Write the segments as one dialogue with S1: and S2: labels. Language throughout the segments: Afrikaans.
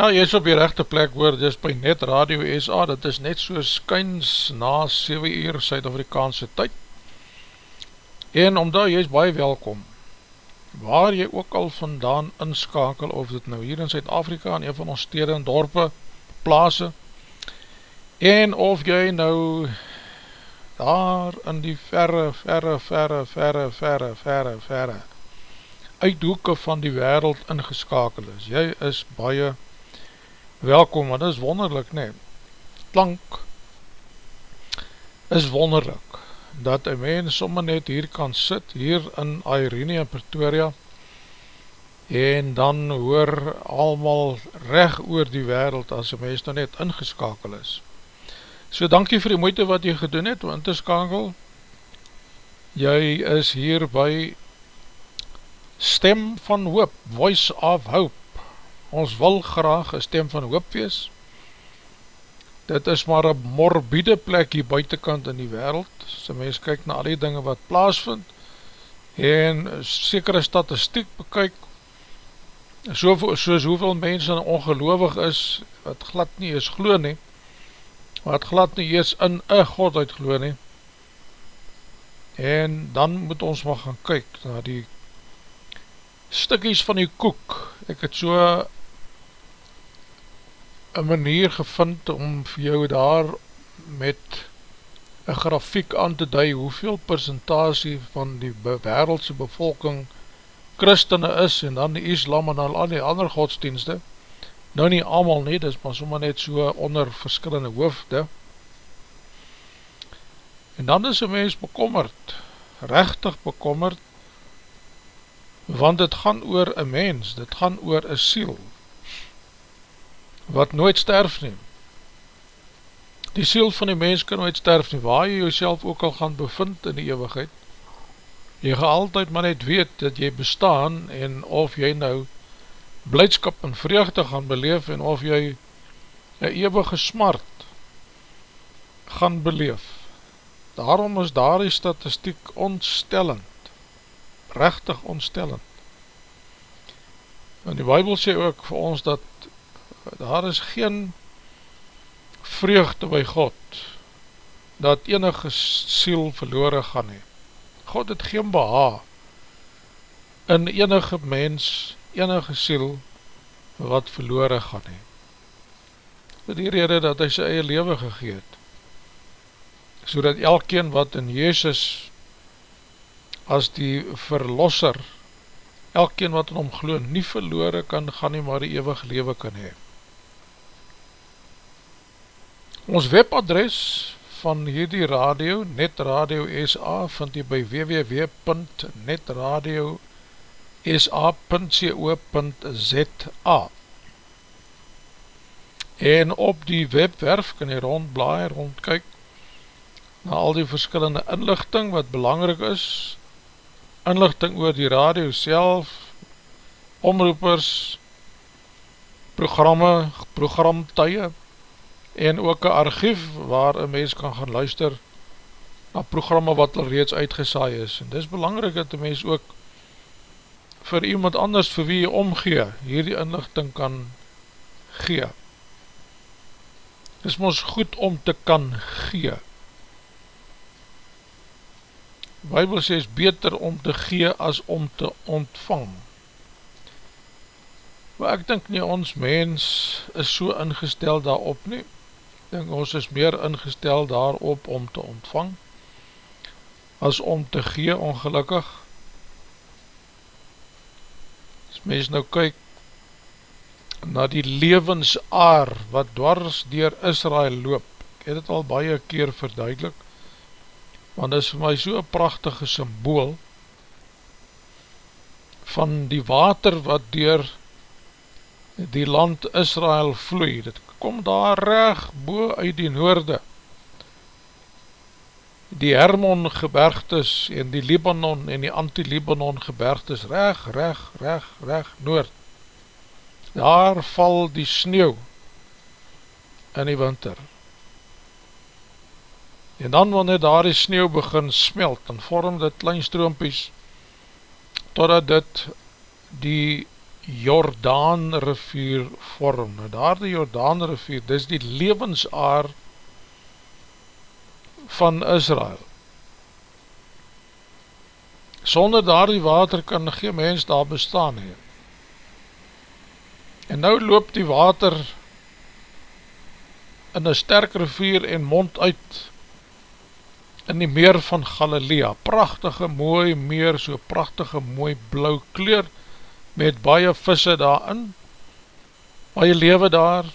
S1: Ja, jy is op die rechte plek hoor, dit is by Net Radio SA, dit is net so skyns na 7 uur Suid-Afrikaanse tyd. En omdat jy is baie welkom, waar jy ook al vandaan inskakel, of dit nou hier in Suid-Afrika, in een van ons stede en dorpe, plaas, en of jy nou daar in die verre, verre, verre, verre, verre, verre, verre, uithoeke van die wereld ingeskakel is. Jy is baie welkom, want dit is wonderlik, nee. Klank is wonderlik, dat een mens sommer net hier kan sit, hier in Irene en Pretoria, en dan hoor almal reg oor die wereld, as een mens nou net ingeskakel is. So dankie vir die moeite wat jy gedoen het, om in te skakel. Jy is hier by Stem van Hoop, Voice of Hope, ons wil graag een stem van hoop wees. Dit is maar een morbide plek hier buitenkant in die wereld, die mens kyk na al die dinge wat plaasvind, en sekere statistiek bekyk, so, soos hoeveel mense ongeloofig is, wat glad nie is glo nie, wat glad nie is in een God uit glo nie, en dan moet ons maar gaan kyk na die stikkies van die koek, ek het so een manier gevind om vir jou daar met een grafiek aan te dui hoeveel percentage van die wereldse bevolking christene is en dan die islam en al die ander godsdienste. Nou nie allemaal nie, dis maar sommer net so onder verskillende hoofde. En dan is een mens bekommerd rechtig bekommerd want het gaan oor een mens, dit gaan oor een siel wat nooit sterf neem die siel van die mens kan nooit sterf nie, waar jy jouself ook al gaan bevind in die eeuwigheid, jy gaan altyd maar net weet dat jy bestaan en of jy nou blijdskap en vreugde gaan beleef en of jy een eeuwige smart gaan beleef. Daarom is daar die statistiek ontstellend, rechtig ontstellend. En die Bijbel sê ook vir ons dat daar is geen vreugde by God, dat enige siel verloren gaan hee. God het geen beha in enige mens, enige siel wat verloren gaan hee. Dit die rede dat hy sy eie leven gegeet, so dat elkeen wat in Jezus as die verlosser, elkeen wat in hom gloon nie verloren kan gaan nie, maar die eeuwig leven kan hee. Ons webadres van hierdie radio, Netradio SA, vind jy by www.netradiosa.co.za En op die webwerf kan jy rondblaai, rondkyk na al die verskillende inlichting wat belangrik is, inlichting oor die radio self, omroepers, programme, programtuie, en ook een archief waar een mens kan gaan luister na programme wat al reeds uitgesaai is. En dis belangrijk dat die mens ook vir iemand anders vir wie jy omgee, hierdie inlichting kan gee. Dis ons goed om te kan gee. Bybel sê is beter om te gee as om te ontvang. Maar ek dink nie ons mens is so ingestel daarop nie denk ons is meer ingestel daarop om te ontvang as om te gee ongelukkig. As mens nou kyk na die levensaar wat dwars dier Israel loop ek het het al baie keer verduidelik want is vir my so'n prachtige symbool van die water wat dier die land Israel vloei, dit kom daar reg bo uit die noorde. Die Hermon gebergtes en die Libanon en die anti-Libanon gebergtes reg, reg, reg, reg noord. Daar val die sneeuw in die winter. En dan wanneer daar die sneeuw begin smelt dan vorm dit klein stroompies totdat dit die Jordaan rivier vorm. Nou daar die Jordaan rivier, dis die levensaar van Israel. Sonder daar die water kan geen mens daar bestaan heen. En nou loop die water in een sterk rivier en mond uit in die meer van Galilea. Prachtige mooi meer, so prachtige mooi blauw kleur, met baie visse daarin, baie lewe daar,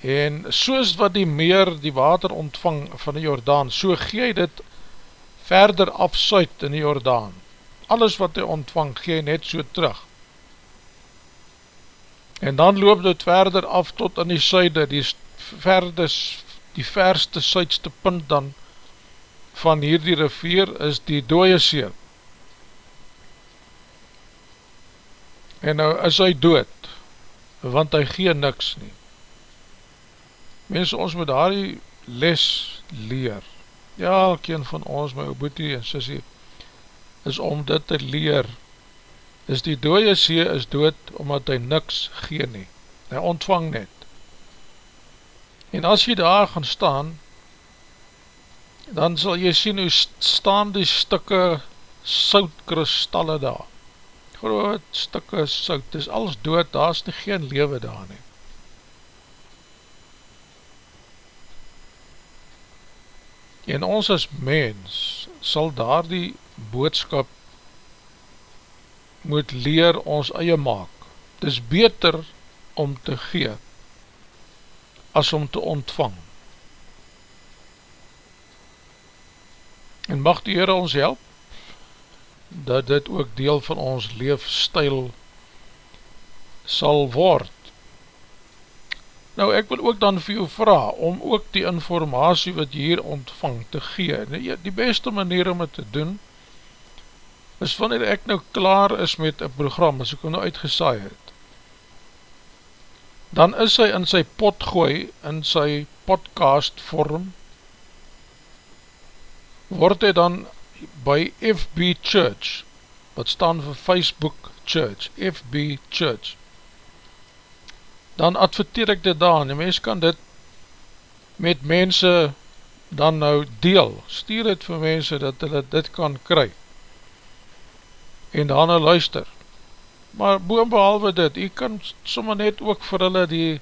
S1: en soos wat die meer die water ontvang van die Jordaan, so gee dit verder afsuit in die Jordaan. Alles wat hy ontvang, gee net so terug. En dan loop dit verder af tot in die suide, die, verdes, die verste suidste punt dan van hierdie rivier is die dooie see. En nou is hy dood, want hy gee niks nie. Mense, ons moet daar die les leer. Ja, elkeen van ons, my oboetie en sissie, is om dit te leer. Is die dooie see is dood, omdat hy niks gee nie. Hy ontvang net. En as jy daar gaan staan, dan sal jy sien hoe staan die stikke soutkristalle daar groot stikke sout, dis als dood, daar is nie geen lewe daar nie. En ons as mens sal daar die boodskap moet leer ons eie maak. Dis beter om te gee as om te ontvang. En mag die Heere ons help dat dit ook deel van ons leefstijl sal word. Nou ek wil ook dan vir jou vraag, om ook die informatie wat jy hier ontvang te gee. Die beste manier om het te doen, is wanneer ek nou klaar is met een program, as ek nou uitgesaai het, dan is hy in sy pot gooi, in sy podcast vorm, word hy dan by FB Church, wat staan vir Facebook Church, FB Church, dan adverteer ek dit daar, en die mens kan dit met mense dan nou deel, stuur het vir mense dat hulle dit kan kry, en dan nou luister, maar boem behalwe dit, jy kan sommer net ook vir hulle die,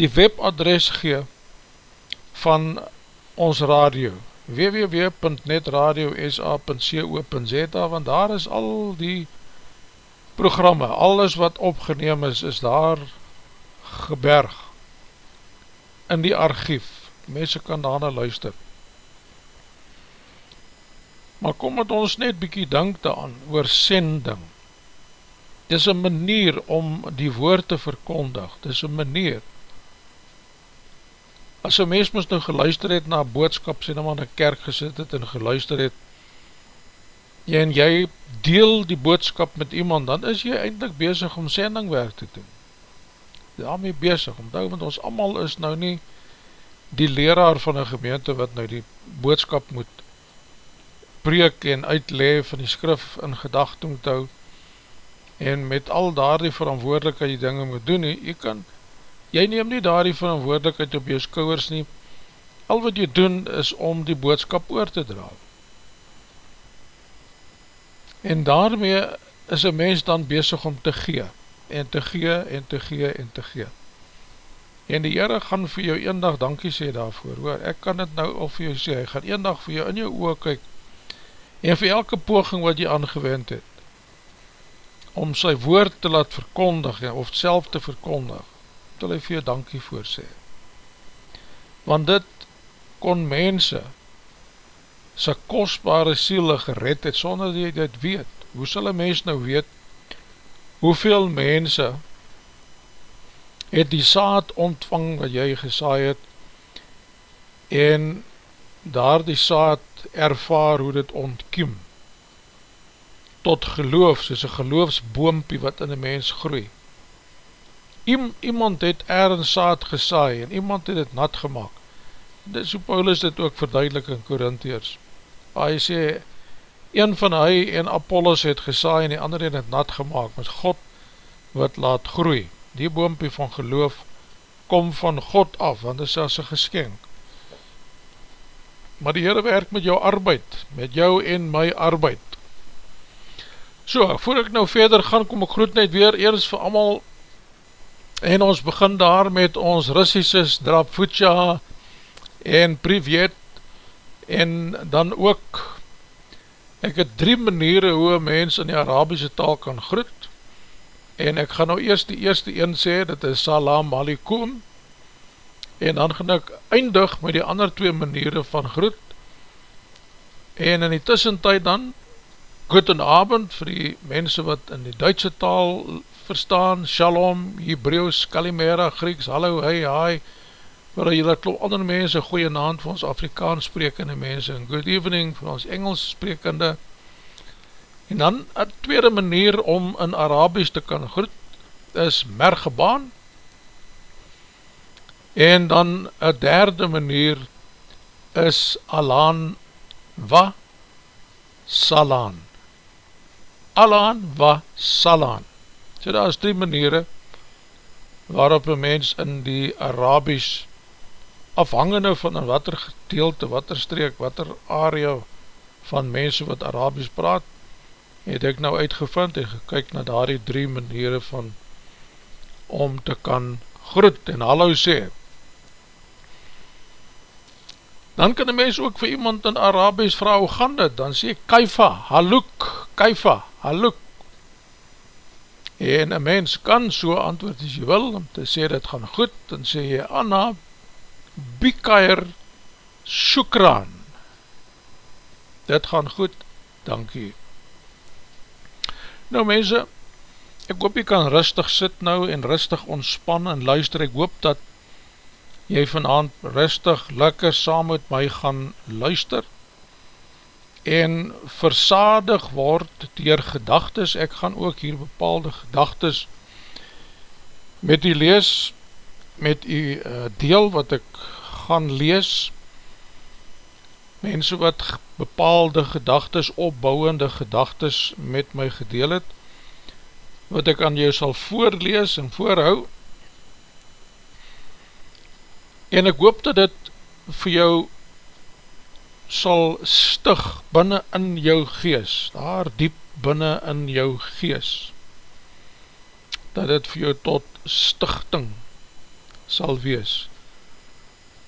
S1: die webadres gee, van ons radio, www.netradiosa.co.za want daar is al die programme, alles wat opgeneem is, is daar geberg in die archief. Mense kan daarna luister. Maar kom met ons net bykie dank daan oor sending. Dit is een manier om die woord te verkondig. Dit is een manier as een mens moest nou geluister het na boodskap, sê nou maar in kerk gesit het en geluister het, jy en jy deel die boodskap met iemand, dan is jy eindelijk bezig om sendingwerk te doen. Daarmee bezig, omdat want ons allemaal is nou nie die leraar van een gemeente wat nou die boodskap moet preek en uitleef van die skrif in gedachte moet hou en met al daar die verantwoordelikheid die dinge moet doen, jy kan jy neem nie daar die verantwoordelikheid op jou skouwers nie, al wat jy doen is om die boodskap oor te dra. En daarmee is een mens dan bezig om te gee, en te gee, en te gee, en te gee. En die Heere gaan vir jou een dag dankie sê daarvoor, hoor, ek kan het nou al vir jou sê, hy gaan een dag vir jou in jou oor kyk, en vir elke poging wat jy aangewend het, om sy woord te laat verkondig, of self te verkondig, wil hy vir jou dankie voor sê. Want dit kon mense sy kostbare siele gered het, sonder dat jy dit weet. Hoe sal een mens nou weet, hoeveel mense het die saad ontvang wat jy gesaai het, en daar die saad ervaar hoe dit ontkiem, tot geloof, soos een geloofsboompie wat in die mens groei iemand het ergens saad gesaai en iemand het het nat gemaakt. Dit is hoe Paulus dit ook verduidelik in Korintheers. Hy sê, een van hy en Apollos het gesaai en die ander het het nat gemaakt, met God wat laat groei. Die boompie van geloof kom van God af, want dit is as een geskenk. Maar die Heere werk met jou arbeid, met jou en my arbeid. So, voor ek nou verder gaan, kom ek groet net weer, eers vir allemaal En ons begin daar met ons Russische Drapfutja en Privet en dan ook ek het drie maniere hoe een mens in die Arabische taal kan groet. En ek gaan nou eerst die eerste een sê, dit is Salam Alaikum en dan gaan ek eindig met die ander twee maniere van groet. En in die tussentijd dan Guten Abend vir die mense wat in die Duitse taal verstaan, Shalom, Hebrews, Kalimera, Grieks, Hallo, Hey, Hi, waar jy dat klop ander mense, goeie naam vir ons Afrikaans sprekende mense, en good evening vir ons Engels sprekende, en dan een tweede manier om in Arabisch te kan groet, is Mergebaan, en dan een derde manier is Alan Wa Salan, Alan Wa Salan, So daar is drie maniere waarop een mens in die Arabisch afhangende van in wat er gedeelte, wat er streek, wat er area van mense wat Arabisch praat, het ek nou uitgevind en gekyk na daar die drie maniere van om te kan groet en hallo sê. Dan kan die mens ook vir iemand in Arabisch vraag, hoe gaan dit? Dan sê Kaifa, Haluk, Kaifa, Haluk. En een mens kan so antwoord as jy wil, om te sê dit gaan goed, dan sê jy Anna, Bikair, Shukran. Dit gaan goed, dankie. Nou mense, ek hoop jy kan rustig sit nou en rustig ontspan en luister, ek hoop dat jy vanavond rustig, lekker saam met my gaan luister en versadig word dier gedagtes, ek gaan ook hier bepaalde gedagtes met u lees, met u uh, deel wat ek gaan lees, mense wat bepaalde gedagtes, opbouwende gedagtes met my gedeel het, wat ek aan jou sal voorlees en voorhou, en ek hoop dat dit vir jou sal stig binnen in jou gees, daar diep binnen in jou gees, dat dit vir jou tot stichting sal wees,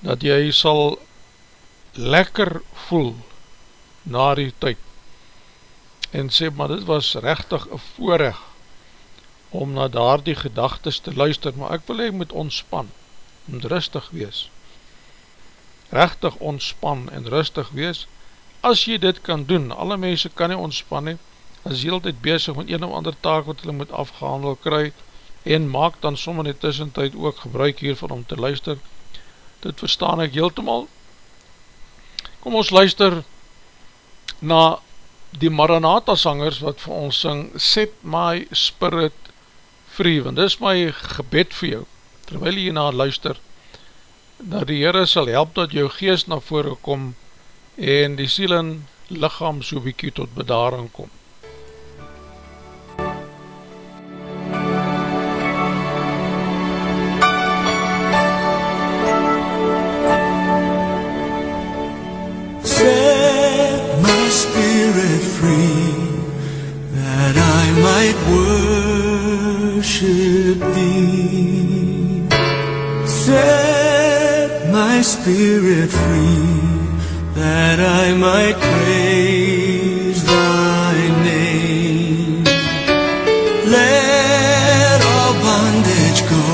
S1: dat jy sal lekker voel na die tyd, en sê, maar dit was rechtig een voorrecht om na daar die gedagtes te luister, maar ek wil hy moet ontspan, moet rustig wees. Rechtig ontspan en rustig wees, as jy dit kan doen, alle mense kan nie ontspan nie, as jy altyd bezig met een of ander taak wat hulle moet afgehandel kry, en maak dan soms in die tussentijd ook gebruik hiervan om te luister, dit verstaan ek heeltemal. Kom ons luister na die Maranatha sangers wat vir ons sing, Set my spirit free, want dis my gebed vir jou, terwyl jy na luister, dat die Heere sal help dat jou geest na vore kom en die siel en lichaam so bykie tot bedaring kom.
S2: Set my spirit free that I might worship thee. Spirit free that I might praise thy name. Let all bondage go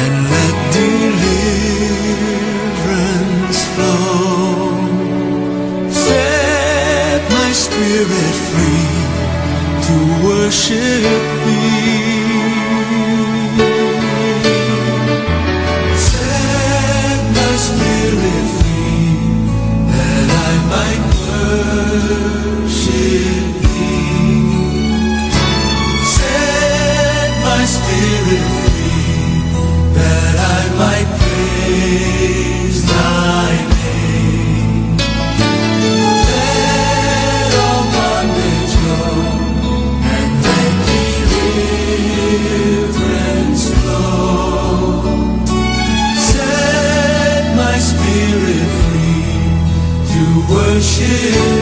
S2: and let deliverance flow. Set my spirit free to worship worship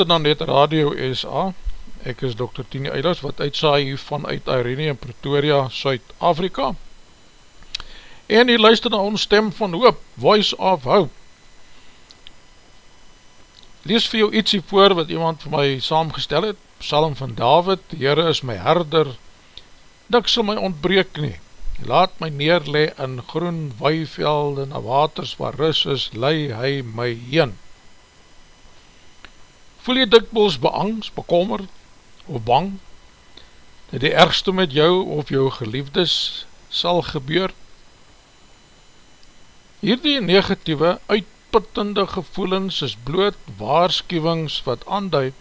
S1: luister na net Radio SA, ek is Dr. Tini Eilers wat uitsaai vanuit Irene in Pretoria, Suid-Afrika. En die luister na ons stem van hoop, Voice of Hope. Lees vir jou ietsie voor wat iemand vir my saamgestel het, Psalm van David, die Heere is my herder, dik sal my ontbreek nie, laat my neerle in groen weivelde na waters waar ris is, lei hy my heen voel jy dikwels beangst, bekommer of bang, dat die ergste met jou of jou geliefdes sal gebeur? Hierdie negatieve, uitputtende gevoelens is bloot waarschuwings wat aanduid,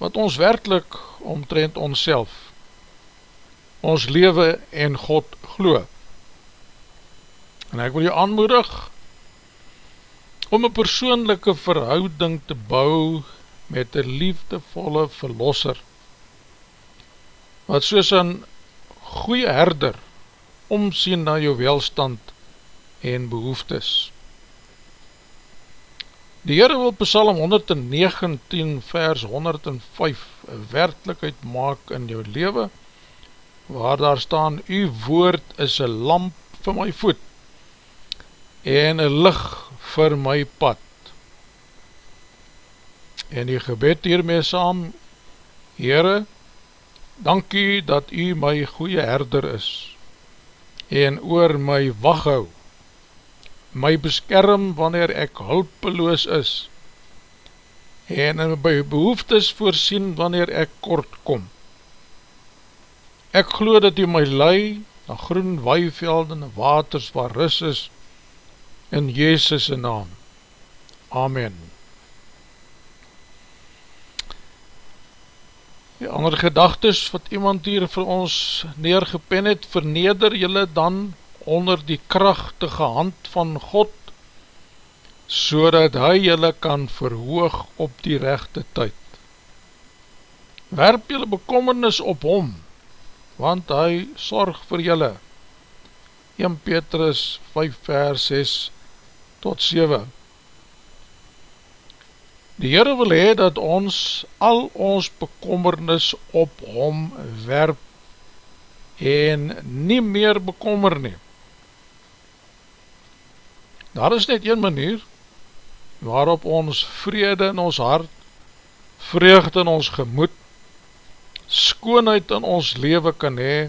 S1: wat ons werkelijk omtrent ons self, ons leven en God glo. En ek wil jy aanmoedig, om een persoonlijke verhouding te bou met een liefdevolle verlosser, wat soos een goeie herder omsien na jou welstand en behoeftes. Die Heere wil Psalm 119 vers 105 een werkelijkheid maak in jou leven, waar daar staan, U woord is een lamp vir my voet en een licht vir my pad. En die gebed hiermee saam, Heere, dankie dat u my goeie herder is, en oor my waghou, my beskerm wanneer ek hulpeloos is, en in my behoeftes voorsien wanneer ek kort kom. Ek glo dat u my lei na groen weiveld en waters waar ris is, in Jezus' naam. Amen. Die andere gedagtes wat iemand hier vir ons neergepen het, verneder jylle dan onder die krachtige hand van God, so dat hy jylle kan verhoog op die rechte tyd. Werp jylle bekommernis op hom, want hy sorg vir jylle. 1 Petrus 5 vers 6 tot 7. Die Heere wil hee dat ons al ons bekommernis op hom werp en nie meer bekommer neem. Daar is net een manier waarop ons vrede in ons hart, vreugde in ons gemoed, skoonheid in ons leven kan hee,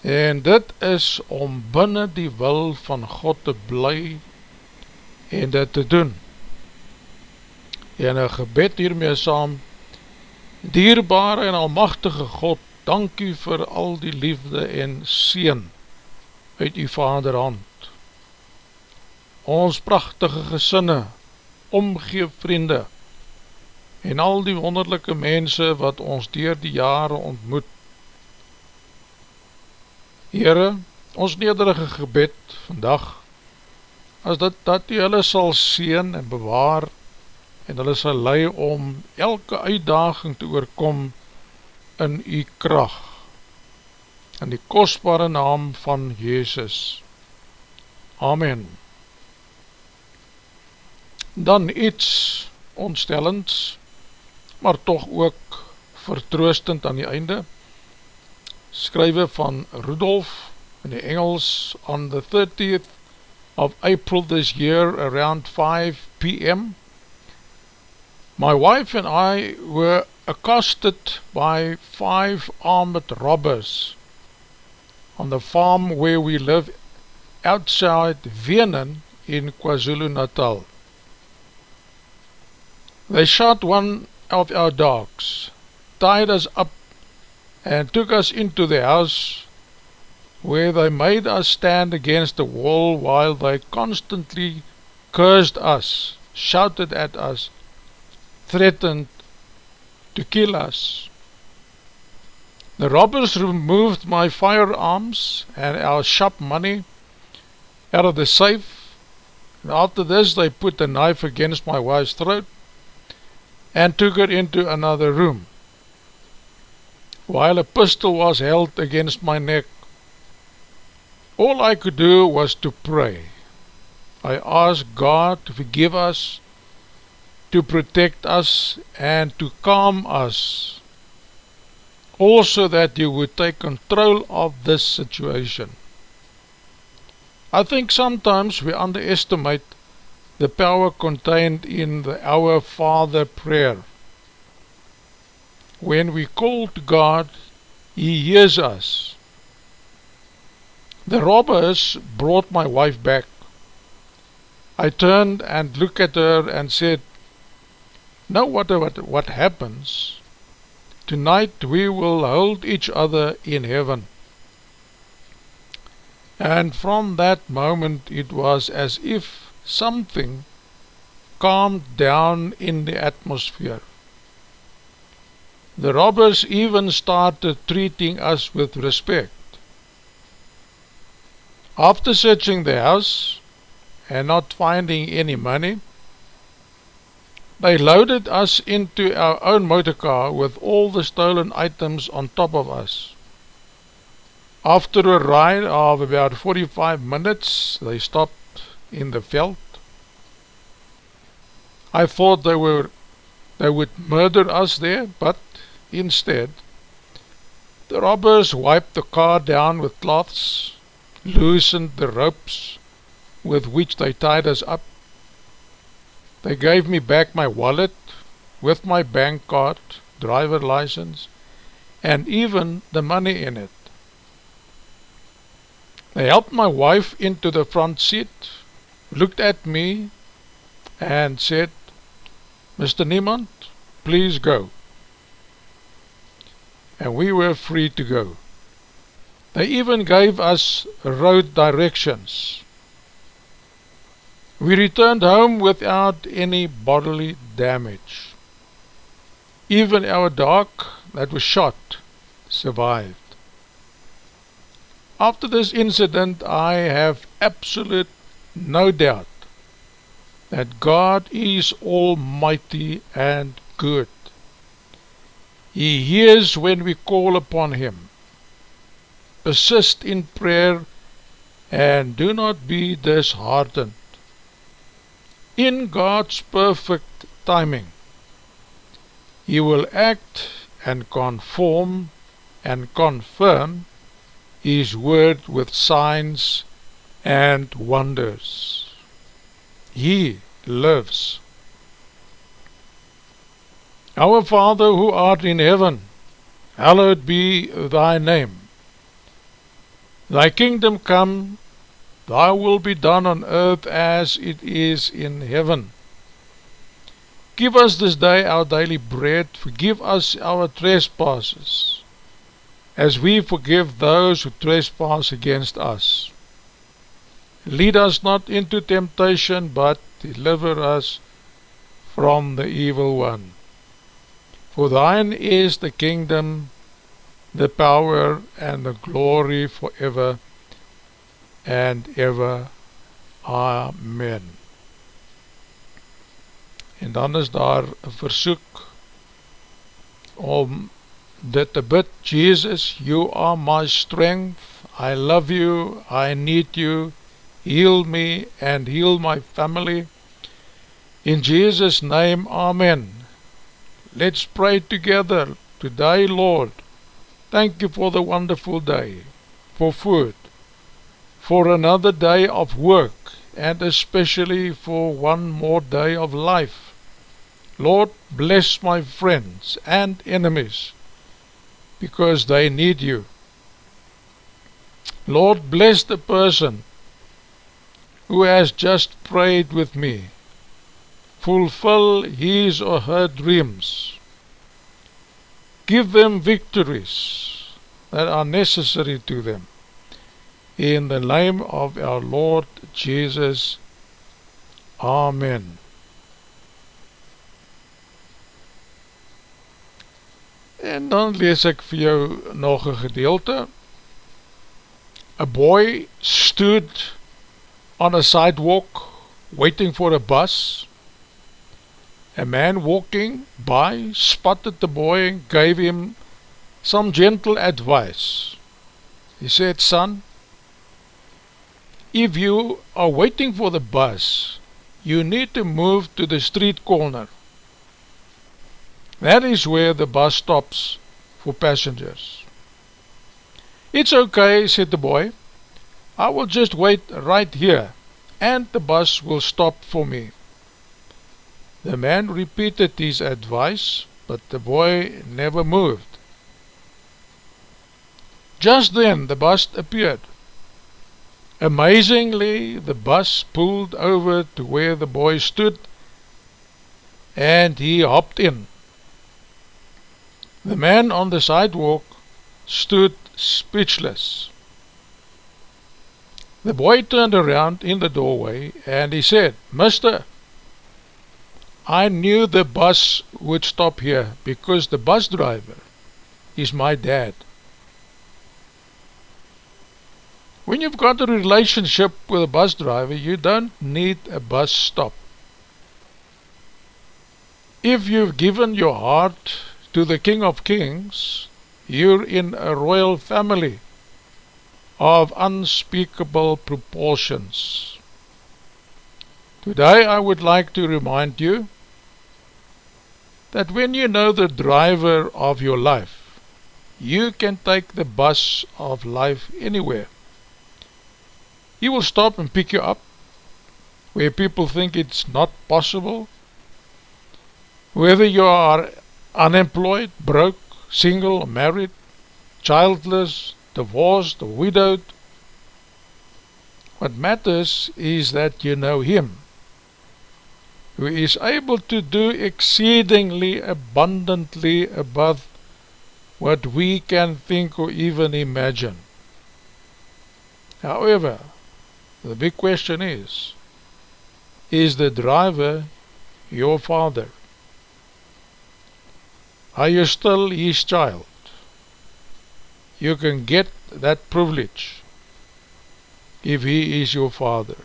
S1: en dit is om binnen die wil van God te bly en dit te doen. En een gebed hiermee saam, dierbare en almachtige God, dank u vir al die liefde en seen uit die vaderhand. Ons prachtige gesinne, omgeef vriende, en al die wonderlijke mense wat ons dier die jare ontmoet. Heere, ons nederige gebed vandag, as dat, dat u hulle sal seen en bewaar en hulle sal lei om elke uitdaging te oorkom in u kracht in die kostbare naam van Jezus. Amen. Dan iets ontstellends, maar toch ook vertroostend aan die einde, skrywe van Rudolf in die Engels on the 30th of April this year around 5 p.m. My wife and I were accosted by five armed robbers on the farm where we live outside Vienna in KwaZulu-Natal. They shot one of our dogs, tied us up and took us into the house where they made us stand against the wall while they constantly cursed us, shouted at us, threatened to kill us. The robbers removed my firearms and our shop money out of the safe. And after this, they put the knife against my wife's throat and took her into another room, while a pistol was held against my neck All I could do was to pray. I asked God to forgive us to protect us and to calm us. Also that you would take control of this situation. I think sometimes we underestimate the power contained in the Our Father prayer. When we call to God, He hears us. The robbers brought my wife back. I turned and looked at her and said, Now what, what, what happens? Tonight we will hold each other in heaven. And from that moment it was as if something calmed down in the atmosphere. The robbers even started treating us with respect. After searching the house and not finding any money, they loaded us into our own motorcar with all the stolen items on top of us. After a ride of about 45 minutes, they stopped in the veld. I thought they were they would murder us there, but instead, the robbers wiped the car down with cloths loosened the ropes with which they tied us up. They gave me back my wallet with my bank card, driver license, and even the money in it. They helped my wife into the front seat, looked at me and said, Mr. Niemand, please go. And we were free to go. They even gave us road directions. We returned home without any bodily damage. Even our dog that was shot survived. After this incident, I have absolute no doubt that God is almighty and good. He hears when we call upon Him persist in prayer and do not be disheartened. In God's perfect timing, He will act and conform and confirm His word with signs and wonders. He lives. Our Father who art in heaven, hallowed be thy name. Thy kingdom come, thy will be done on earth as it is in heaven. Give us this day our daily bread, forgive us our trespasses, as we forgive those who trespass against us. Lead us not into temptation, but deliver us from the evil one. For thine is the kingdom, the power and the glory forever and ever. Amen. En dan is daar een versoek om dit te bid, Jesus, you are my strength, I love you, I need you, heal me and heal my family. In Jesus' name, Amen. Let's pray together today, Lord, Thank you for the wonderful day, for food, for another day of work, and especially for one more day of life. Lord, bless my friends and enemies, because they need you. Lord, bless the person who has just prayed with me. Fulfill his or her dreams give them victories that are necessary to them. In the name of our Lord Jesus. Amen. En dan lees ek vir jou nog een gedeelte. A boy stood on a sidewalk waiting for a bus A man walking by spotted the boy and gave him some gentle advice. He said, son, if you are waiting for the bus, you need to move to the street corner That is where the bus stops for passengers. It's okay, said the boy. I will just wait right here and the bus will stop for me. The man repeated his advice, but the boy never moved. Just then the bus appeared. Amazingly, the bus pulled over to where the boy stood and he hopped in. The man on the sidewalk stood speechless. The boy turned around in the doorway and he said, Mister, I knew the bus would stop here because the bus driver is my dad. When you've got a relationship with a bus driver, you don't need a bus stop. If you've given your heart to the King of Kings, you're in a royal family of unspeakable proportions. Today I would like to remind you that when you know the driver of your life, you can take the bus of life anywhere. He will stop and pick you up where people think it's not possible. Whether you are unemployed, broke, single, married, childless, divorced, or widowed, what matters is that you know him who is able to do exceedingly abundantly above what we can think or even imagine. However, The big question is, is the driver your father? Are you still his child? You can get that privilege if he is your father.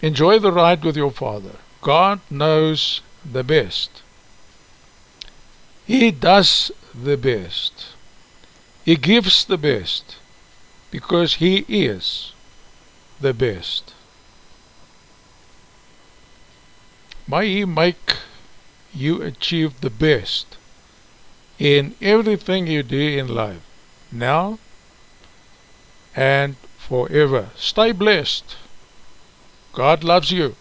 S1: Enjoy the ride with your father. God knows the best. He does the best. He gives the best. because he is the best. May he make you achieve the best in everything you do in life, now and forever. Stay blessed. God loves you.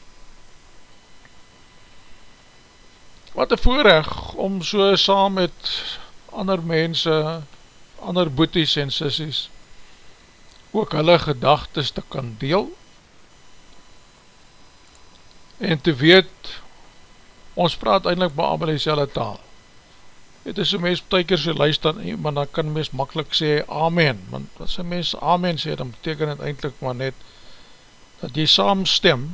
S1: Wat een voorrecht om so saam met ander mense, ander boeties en sissies, ook hulle gedagtes te kan deel en te weet ons praat eindelijk maar allemaal die selle taal het is een mens tyker so luister maar dan kan mens makkelijk sê amen want as een mens amen sê dan beteken het eindelijk maar net dat jy saamstem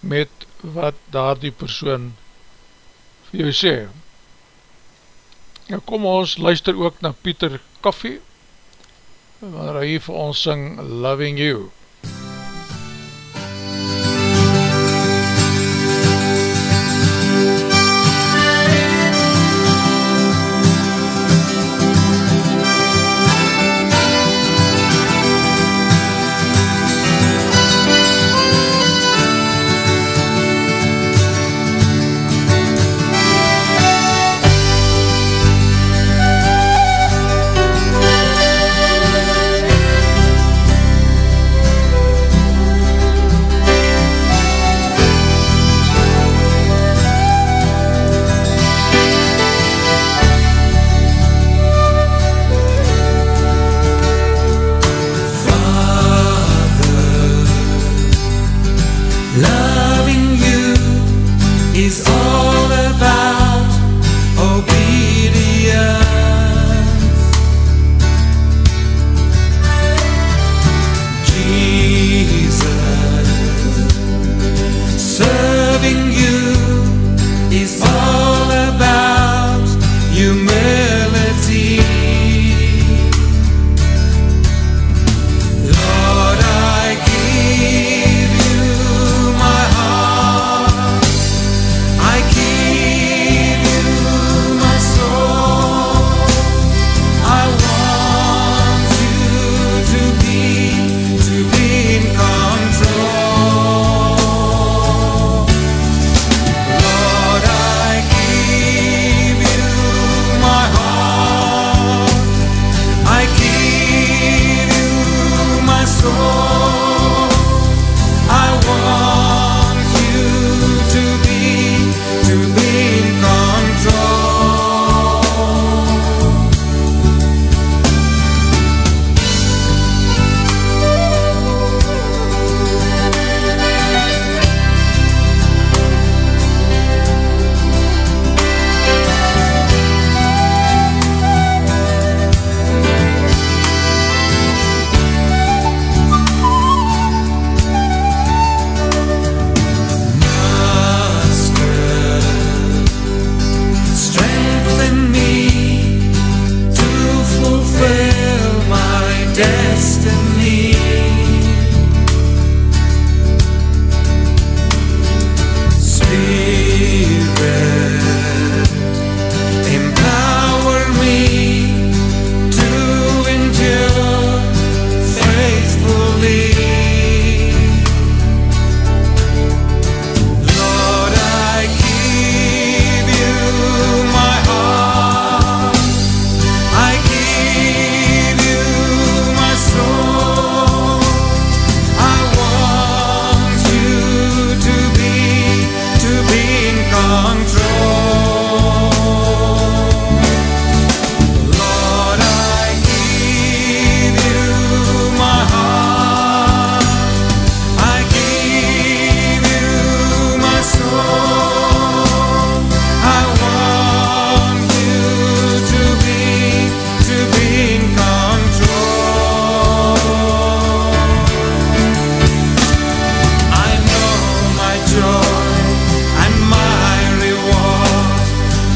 S1: met wat daar die persoon vir jou sê ja, kom ons luister ook na Pieter Koffie waar hy vir ons syng Loving You.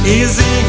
S2: Is in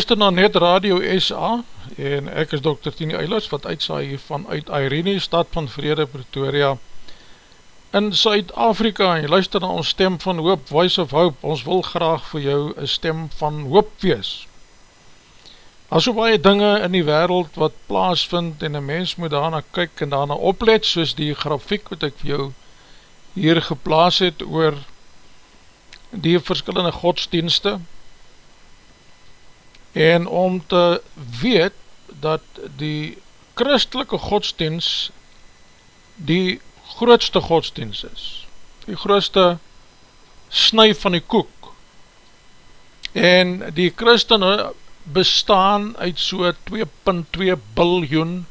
S1: luister na Net Radio SA en ek is Dr. Tini Eilers wat uitsaai hiervan uit Irene, stad van Vrede, Pretoria in Suid-Afrika en luister na ons stem van hoop, Voice of Hope, ons wil graag vir jou een stem van hoop wees. As so baie dinge in die wereld wat plaas vind en een mens moet daarna kyk en daarna oplet soos die grafiek wat ek vir jou hier geplaas het oor die verskillende godsdienste en om te weet dat die christelike godsdienst die grootste godsdienst is, die grootste snu van die koek. En die christene bestaan uit so 2.2 biljoen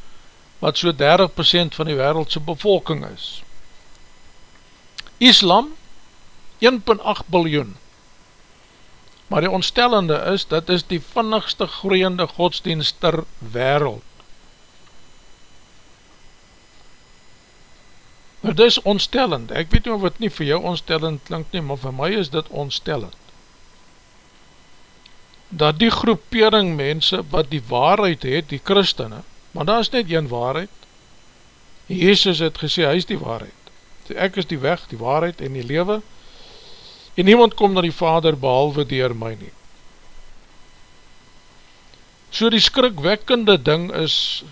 S1: wat so 30% van die wereldse bevolking is. Islam 1.8 biljoen Maar die ontstellende is, dat is die vinnigste groeiende godsdienst ter wereld. Nou dit is ontstellend, ek weet nie of het nie vir jou ontstellend klink nie, maar vir my is dit ontstellend. Dat die groepering mense wat die waarheid het, die christene, maar daar is net een waarheid, Jezus het gesê, hy is die waarheid. Ek is die weg, die waarheid en die lewe, en niemand kom na die vader behalwe dier my nie. So die skrikwekkende ding is,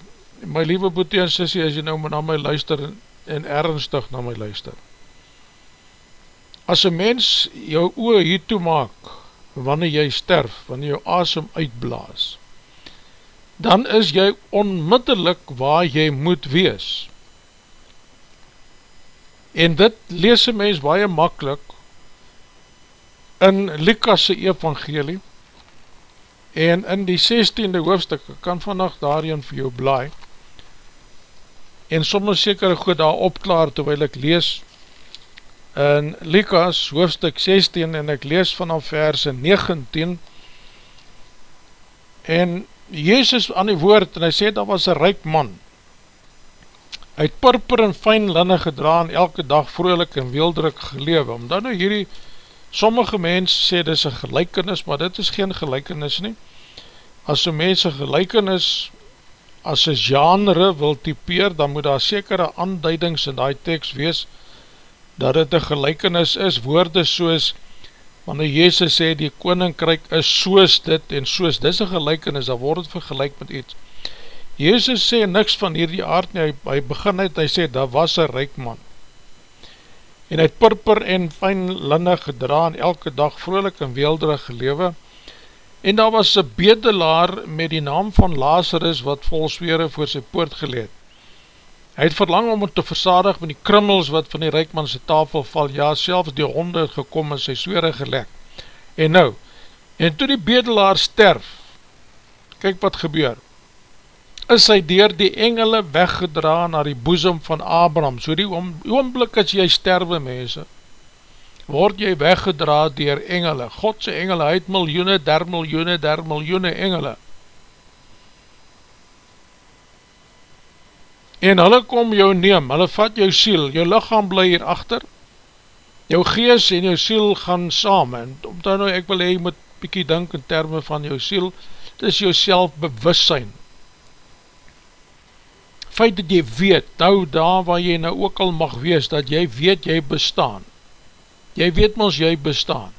S1: my liewe boete en sissie, as jy nou na my luister en, ernstig na my luister, as een mens jou oor hiertoe maak, wanneer jy sterf, wanneer jou asem uitblaas, dan is jy onmiddellik waar jy moet wees. En dit lees een mens baie makkelijk in Lukas' evangelie en in die 16e hoofdstuk, ek kan vannacht daarin vir jou blaai. En soms seker goed daar opklaar terwijl ek lees in Lukas hoofdstuk 16 en ek lees vanaf verse 19 en Jezus aan die woord en hy sê dat was een ryk man. Hy het purper en fijn linne gedra en elke dag vrolik en weeldruk gelewe, omdat nou hierdie sommige mens sê dit is een gelijkenis, maar dit is geen gelijkenis nie, as een mens een gelijkenis as een genre wil typeer, dan moet daar sekere aanduidings in die tekst wees, dat het een gelijkenis is, woorde soos, wanneer Jezus sê, die koninkryk is soos dit en soos, dit is een gelijkenis, dan word het vergelijk met iets, Jezus sê niks van hierdie aard nie, hy, hy begin het, hy sê, daar was een ryk man, en het purper en fijn linne gedra en elke dag vrolik en weelderig gelewe, en daar was een bedelaar met die naam van Lazarus wat vol swere voor sy poort geleed. Hy het verlang om het te versadig met die krummels wat van die rijkmanse tafel val, ja, selfs die honde het gekom en sy swere gelek. En nou, en toe die bedelaar sterf, kyk wat gebeur, is hy dier die engele weggedra na die boezem van Abraham. So die oomblik as jy sterwe mense, word jy weggedra dier engele. Godse engele, hy het miljoene, der miljoene, der miljoene engele. En hulle kom jou neem, hulle vat jou siel, jou lichaam bly hier achter, jou gees en jou siel gaan saam, en omdat nou ek wil jy moet bykie dink in termen van jou siel, het is jou self bewussein, feit dat jy weet, nou daar waar jy nou ook al mag wees, dat jy weet jy bestaan. Jy weet ons jy bestaan.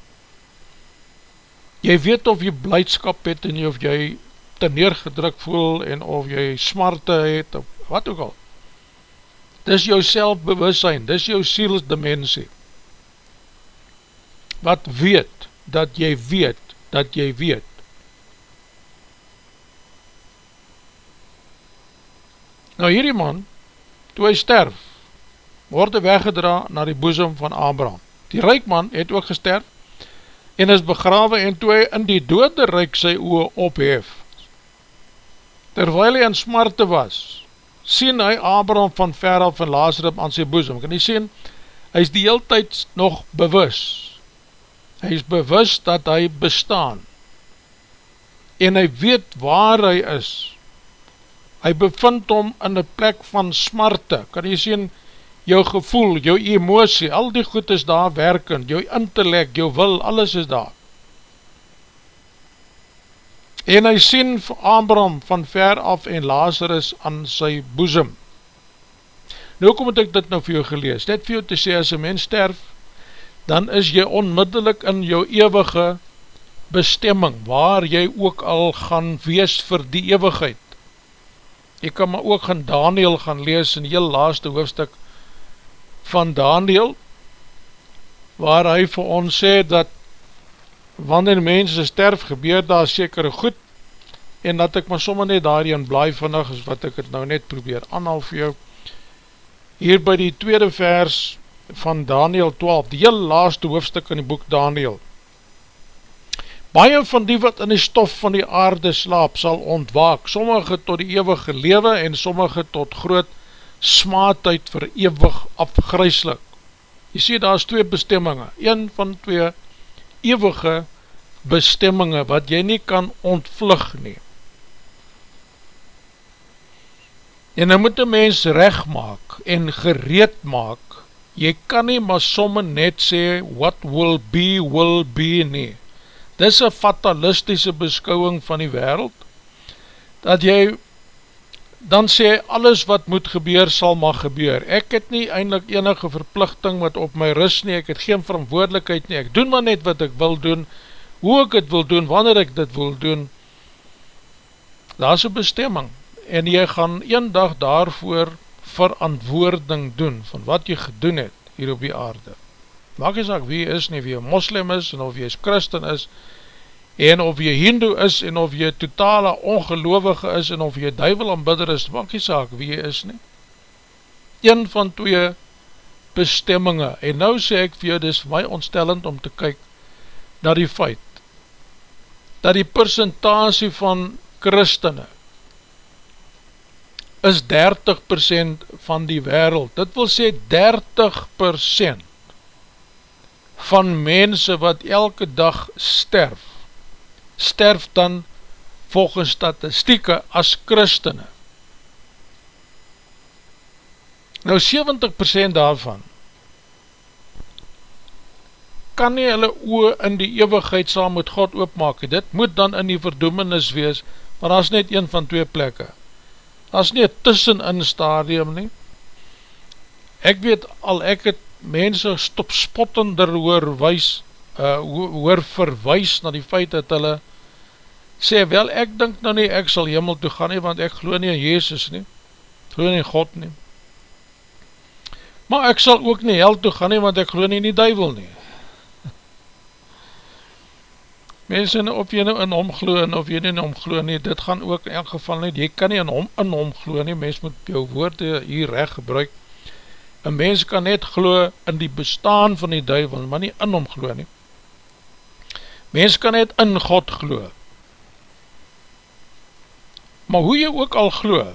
S1: Jy weet of jy blijdskap het en of jy te neergedruk voel en of jy smarte het of wat ook al. Dis jou selfbewussein, dis jou sielsdimensie. Wat weet, dat jy weet, dat jy weet. Nou hierdie man, toe hy sterf, word hy weggedra na die boezem van Abraham. Die reikman het ook gesterf en is begrawe en toe hy in die dode reik sy oor ophef. Terwijl hy in smarte was, sien hy Abraham van ver af en Lazarus aan sy boezem. Kan jy sien, hy is die heel tyd nog bewus. Hy is bewus dat hy bestaan en hy weet waar hy is hy bevind hom in een plek van smarte, kan jy sien, jou gevoel, jou emosie, al die goed is daar werkend, jou intellect, jou wil, alles is daar. En hy sien Abraham van ver af en Lazarus aan sy boezem. Nou kom het ek dit nou vir jou gelees, net vir jou te sê, as een mens sterf, dan is jy onmiddellik in jou eeuwige bestemming, waar jy ook al gaan wees vir die eeuwigheid. Jy kan maar ook gaan Daniel gaan lees in die heel laaste hoofdstuk van Daniel waar hy vir ons sê dat wanneer mense sterf gebeur daar sekere goed en dat ek maar sommer net daarin bly vannig is wat ek het nou net probeer anhal vir jou. Hier by die tweede vers van Daniel 12 die heel laaste hoofdstuk in die boek Daniel Baie van die wat in die stof van die aarde slaap sal ontwaak, sommige tot die eeuwige lewe en sommige tot groot smaatheid vir eeuwig afgryslik. Jy sê daar is twee bestemminge, een van twee eeuwige bestemminge wat jy nie kan ontvlug nie. En nou moet die mens recht maak en gereed maak, jy kan nie maar somme net sê, what will be, will be nie. Dis een fatalistische beskouwing van die wereld, dat jy dan sê, alles wat moet gebeur, sal maar gebeur. Ek het nie eindelijk enige verplichting wat op my rust nie, ek het geen verantwoordelikheid nie, ek doen maar net wat ek wil doen, hoe ek het wil doen, wanneer ek dit wil doen, daar is een bestemming, en jy gaan een dag daarvoor verantwoording doen, van wat jy gedoen het hier op die aarde maak jy saak wie is nie, wie jy moslim is, en of jy is christen is, en of jy hindoe is, en of jy totale ongelovige is, en of jy duivel aanbidder is, maak jy saak wie jy is nie. Een van twee bestemminge, en nou sê ek vir jou, dit is my ontstellend om te kyk na die feit, dat die percentage van christene is 30% van die wereld, dit wil sê 30% van mense wat elke dag sterf, sterf dan volgens statistieke as christene. Nou 70% daarvan kan nie hulle oe in die eeuwigheid saam met God oopmaak. Dit moet dan in die verdoemenis wees, maar daar is net een van twee plekke. Daar is nie een tussenin stadium nie. Ek weet al ek het mense stop spottender hoor wys, uh, hoor verwys na die feit dat hulle sê, wel ek dink nou nie ek sal hemel toe gaan nie, want ek glo nie in Jezus nie, glo nie in God nie. Maar ek sal ook nie hel toe gaan nie, want ek glo nie in die duivel nie. Mense, of jy nou in hom glo en of jy nie in hom glo nie, dit gaan ook in elk geval nie, jy kan nie in hom, in hom glo nie, mens moet jou woorde hier recht gebruik, Een mens kan net glo in die bestaan van die duivel, maar nie in hom glo nie. Mens kan net in God glo. Maar hoe jy ook al glo,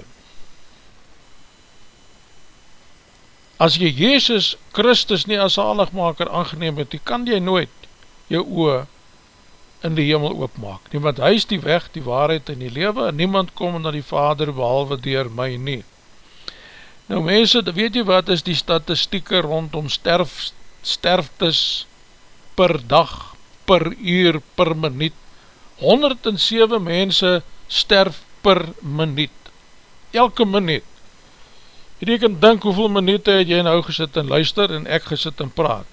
S1: as jy Jezus Christus nie as zaligmaker aangeneem het, die kan jy nooit jou oor in die hemel oopmaak. Nie, want hy is die weg, die waarheid in die lewe, en niemand kom na die Vader behalwe dier my nie. Nou mense, weet jy wat is die statistieke rondom sterf, sterftes per dag, per uur, per minuut? 107 mense sterf per minuut, elke minuut. Jy kan dink hoeveel minuut het jy nou gesit en luister en ek gesit en praat.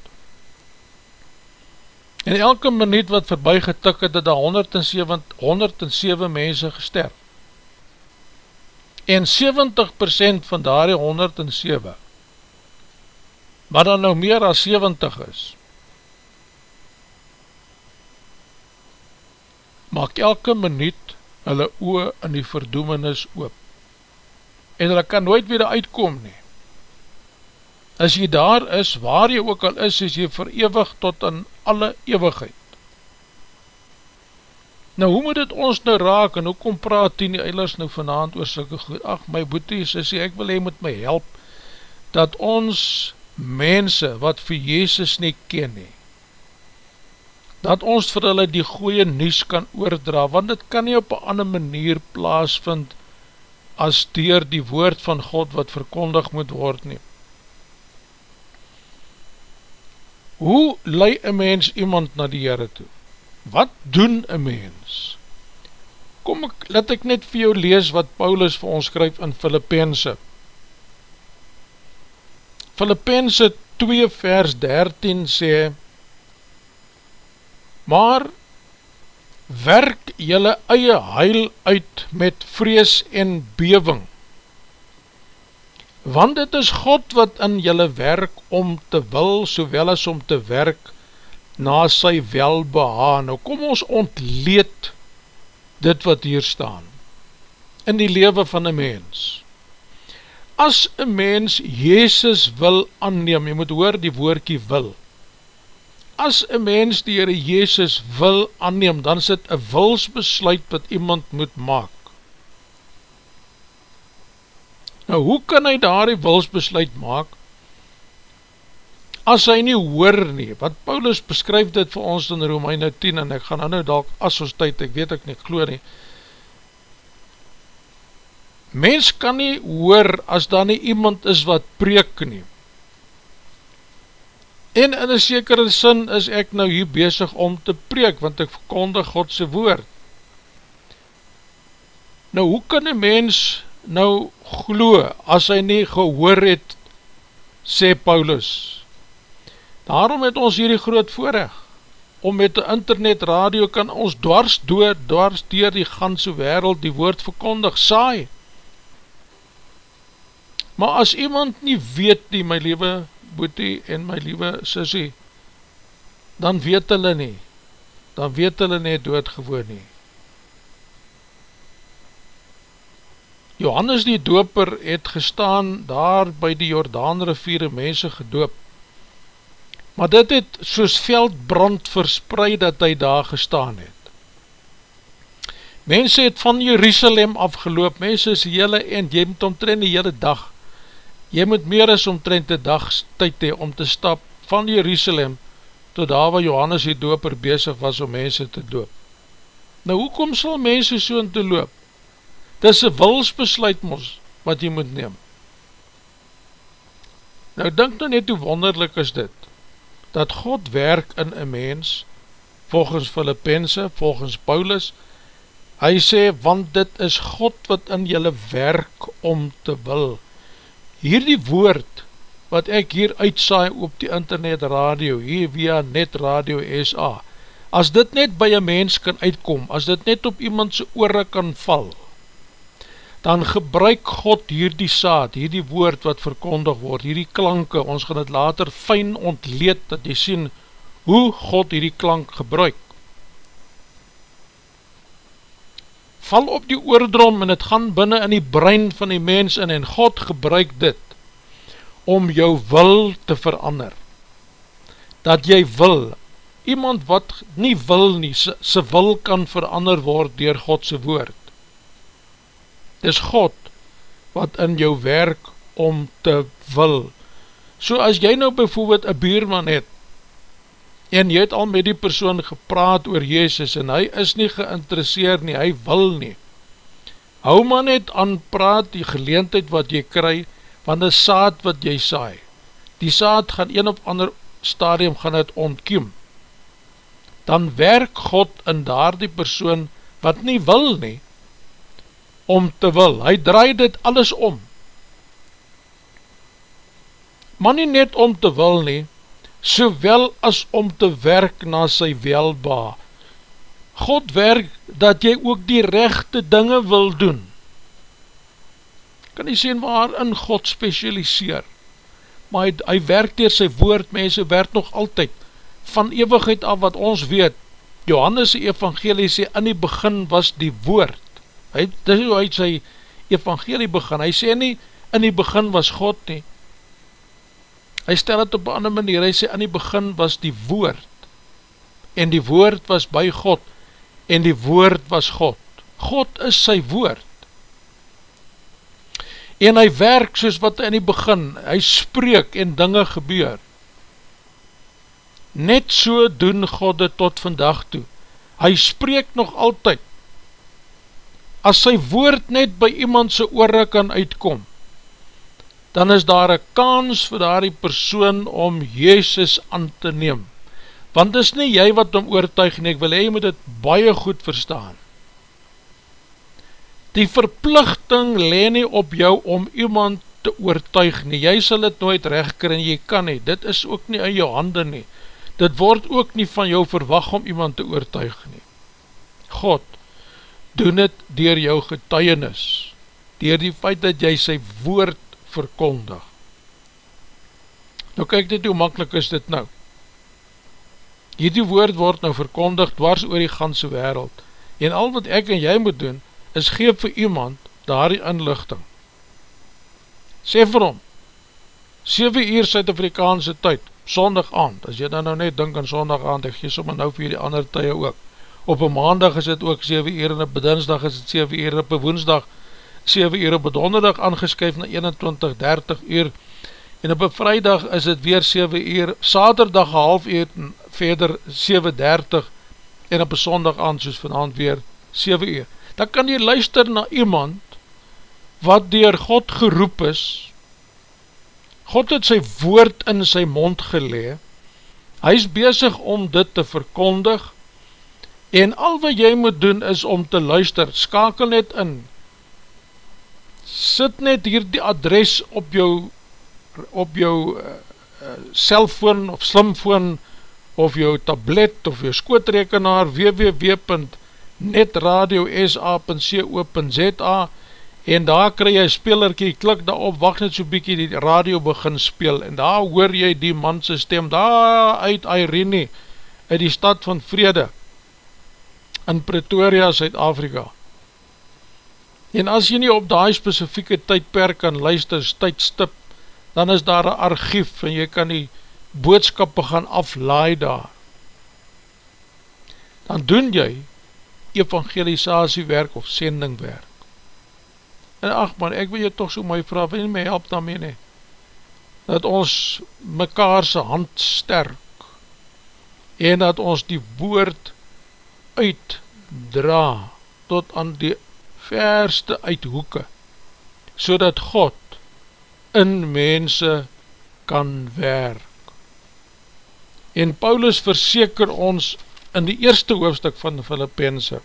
S1: En elke minuut wat voorbij getik het, het daar 107, 107 mense gesterf. En 70% van daar 107, maar dan nou meer as 70 is, maak elke minuut hulle oe in die verdoemenis oop. En hulle kan nooit weer uitkom nie. As jy daar is, waar jy ook al is, is jy verewig tot in alle eeuwigheid. Nou, hoe moet dit ons nou raak, en hoe kom praat die eilers nou vanavond oor sulke goed? Ach, my boete, sissie, ek wil hy moet my help, dat ons mense, wat vir Jezus nie ken nie, dat ons vir hulle die goeie nies kan oordra, want dit kan nie op een ander manier plaas vind, as dier die woord van God wat verkondig moet word nie. Hoe lei een mens iemand na die Heere toe? Wat doen een mens? Kom ek, let ek net vir jou lees wat Paulus vir ons skryf in Filippense. Filippense 2 vers 13 sê, maar werk jylle eie heil uit met vrees en bewing, want het is God wat in jylle werk om te wil, sowel as om te werk na sy welbehaan. Nou kom ons ontleed dit wat hier staan, in die leven van een mens. As een mens Jezus wil anneem, jy moet hoor die woordkie wil, as een mens die Heere Jezus wil anneem, dan is dit een wilsbesluit wat iemand moet maak. Nou, hoe kan hy daar die wilsbesluit maak, as hy nie hoor nie, wat Paulus beskryf dit vir ons in Romeine 10, en ek gaan nou nou dalk as ons tyd, ek weet ek nie, geloof nie, mens kan nie hoor, as daar nie iemand is wat preek nie, En in een sekere sin is ek nou hier bezig om te preek, want ek verkondig Godse woord. Nou, hoe kan een mens nou glo, as hy nie gehoor het, sê Paulus. Daarom het ons hierdie groot voorrecht, om met die internet radio kan ons dwars door, dwars door die ganse wereld die woord verkondig, saai. Maar as iemand nie weet die my liewe boetie en my liewe sissie, dan weet hulle nie, dan weet hulle nie doodgewoon nie. Johannes die doper het gestaan daar by die Jordaan rivier mense gedoop, maar dit het soos veldbrand verspreid dat hy daar gestaan het. Mense het van Jerusalem afgeloop, mense is hele en jy moet omtrend die hele dag jy moet meer as omtrent die dag tyd hee om te stap van Jerusalem tot daar waar Johannes die doper bezig was om mense te doop. Nou hoekom sal mense so in te loop? Dis een wilsbesluit mos wat jy moet neem. Nou denk nou net hoe wonderlik is dit, dat God werk in een mens, volgens Filippense, volgens Paulus, hy sê, want dit is God wat in jylle werk om te wil, hierdie woord wat ek hier uitsaai op die internet radio, hier via net radio SA, as dit net by een mens kan uitkom, as dit net op iemandse oore kan val, dan gebruik God hierdie saad, hierdie woord wat verkondig word, hierdie klanke, ons gaan het later fijn ontleed, dat jy sien hoe God hierdie klank gebruik. val op die oordrom en het gaan binnen in die brein van die mens in en God gebruik dit om jou wil te verander. Dat jy wil, iemand wat nie wil nie, sy wil kan verander word dier Godse woord. Dis God wat in jou werk om te wil. So as jy nou bijvoorbeeld een buurman het, en jy het al met die persoon gepraat oor Jezus en hy is nie geïnteresseerd nie, hy wil nie. Hou maar net aan praat die geleentheid wat jy kry van die saad wat jy saai. Die saad gaan een op ander stadium gaan het ontkiem. Dan werk God in daar die persoon wat nie wil nie, om te wil. Hy draai dit alles om. maar nie net om te wil nie, sowel as om te werk na sy welba. God werk dat jy ook die rechte dinge wil doen. Kan jy sien waarin God specialiseer? Maar hy, hy werk dier sy woord, mense werk nog altyd, van eeuwigheid af wat ons weet, Johannes' evangelie sê, in die begin was die woord. Hy, dit is hoe hy sy evangelie begin, hy sê nie, in die begin was God nie, hy stel het op een ander manier, hy sê in die begin was die woord, en die woord was by God, en die woord was God, God is sy woord, en hy werk soos wat in die begin, hy spreek en dinge gebeur, net so doen God het tot vandag toe, hy spreek nog altyd, as sy woord net by iemand sy oore kan uitkom, dan is daar een kans vir daar die persoon om Jezus aan te neem. Want is nie jy wat om oortuig nie, ek wil jy moet het baie goed verstaan. Die verplichting leen nie op jou om iemand te oortuig nie, jy sal het nooit recht kry en jy kan nie, dit is ook nie in jou handen nie, dit word ook nie van jou verwag om iemand te oortuig nie. God, doen het dier jou getuienis, dier die feit dat jy sy woord verkondig. Nou kyk dit hoe makkelijk is dit nou. Hierdie woord word nou verkondig dwars oor die ganse wereld en al wat ek en jy moet doen is geef vir iemand daar die inlichting. Sê vir hom 7 uur Suid-Afrikaanse tyd sondag aand, as jy dan nou net dink aan sondag aand, ek gee sommer nou vir die ander tye ook. Op een maandag is dit ook 7 uur en op bedinsdag is dit 7 uur op woensdag 7 uur op donderdag aangeskyf na 21, 30 uur. En op een vrijdag is het weer 7 uur, saterdag half uur en verder 7.30 en op een sondag aan soos vanavond weer 7 uur. Dan kan jy luister na iemand wat dier God geroep is, God het sy woord in sy mond gelee, hy is bezig om dit te verkondig, en al wat jy moet doen is om te luister, skakel net in, sit net hier die adres op jou op jou uh, uh, cellfoon of slimfoon of jou tablet of jou skootrekenaar www.netradiosa.co.za en daar kry jy spelerkie, klik daar op, wacht net so bykie die radio begin speel en daar hoor jy die manse stem daar uit Irene uit die stad van Vrede in Pretoria, Zuid-Afrika En as jy nie op die specifieke tydperk kan luister, tydstip, dan is daar een archief en jy kan die boodskappe gaan aflaai daar. Dan doen jy evangelisatiewerk of sendingwerk. En ach man, ek wil jy toch so my vraag, wil jy my help daarmee nie? Dat ons mekaarse hand sterk en dat ons die woord uitdra tot aan die verste uithoeke, so dat God in mense kan werk. En Paulus verseker ons in die eerste hoofdstuk van Filippense,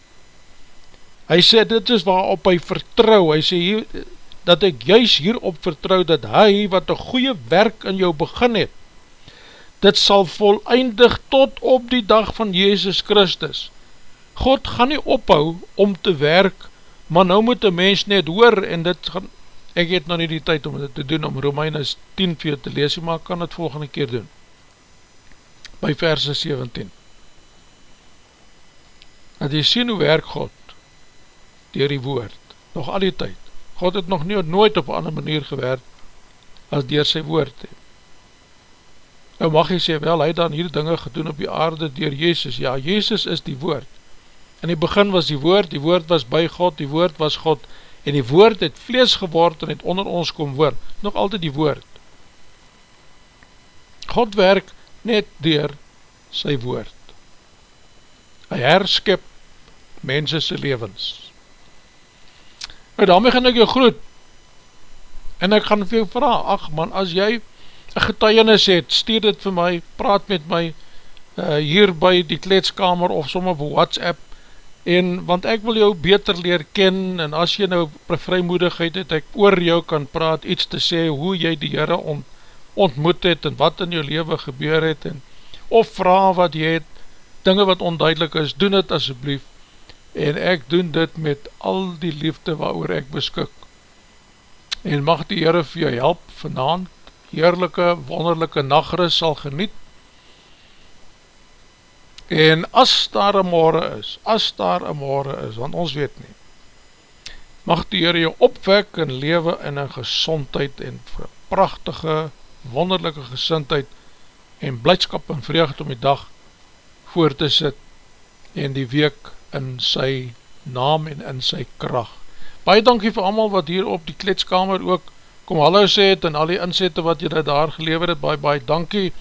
S1: hy sê dit is waarop hy vertrouw, hy sê hier, dat ek juist hierop vertrouw, dat hy wat een goeie werk in jou begin het, dit sal voleindig tot op die dag van Jezus Christus. God gaan nie ophou om te werk maar nou moet die mens net hoor, en dit gaan, ek het nou nie die tyd om dit te doen, om Romeines 10 vir te lees, maar kan het volgende keer doen, by verse 17, dat jy sien hoe werk God, dier die woord, nog al die tyd, God het nog nie, nooit op ander manier gewerk, as dier sy woord, nou mag jy sê, wel, hy dan hier dinge gedoen op die aarde, dier Jezus, ja, Jezus is die woord, In die begin was die woord, die woord was by God, die woord was God, en die woord het vlees geword en het onder ons kom woord, nog altyd die woord. God werk net door sy woord. Hy herskip mensese levens. Nou daarmee gaan ek jou groet, en ek gaan vir jou vraag, ach man, as jy een getuienis het, stuur dit vir my, praat met my, uh, hier by die kletskamer, of som op WhatsApp, en want ek wil jou beter leer ken, en as jy nou vrymoedigheid het, ek oor jou kan praat, iets te sê, hoe jy die Heere ont,
S3: ontmoet het en wat in jou leven gebeur het en of vraag wat jy het, dinge wat onduidelik is, doen het asjeblief en ek doen dit met al die liefde waar ek beskik. En mag die Heere vir jou help vanavond, heerlijke, wonderlijke nachtris sal geniet. En as daar een morgen is, as daar een morgen is, want ons weet nie, mag die Heere jou opwek en lewe in een gezondheid en prachtige, wonderlijke gezondheid en blijdskap en vreugd om die dag voor te sit en die week in sy naam en in sy kracht. Baie dankie vir allemaal wat hier op die kletskamer ook kom hallo sê het en al die inzette wat jy daar gelever het, baie baie dankie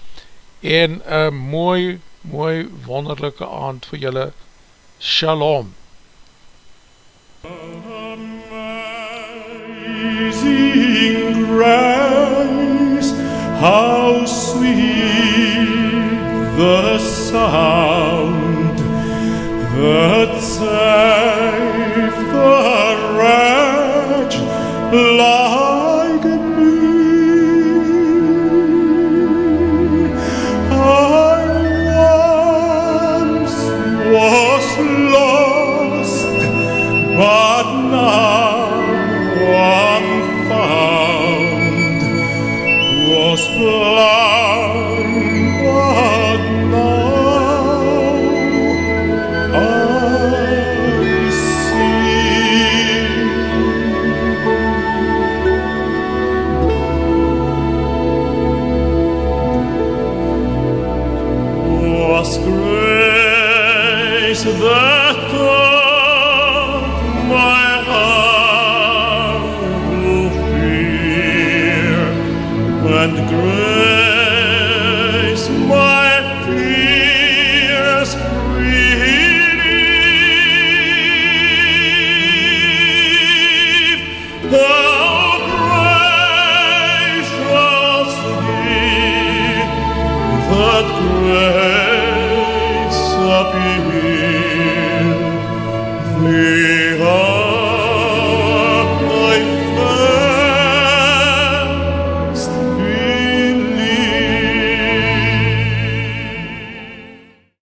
S3: en een mooi, mooi wonderlijke aand vir julle Shalom. Amazing grace, how sweet the sound that saved the wretch like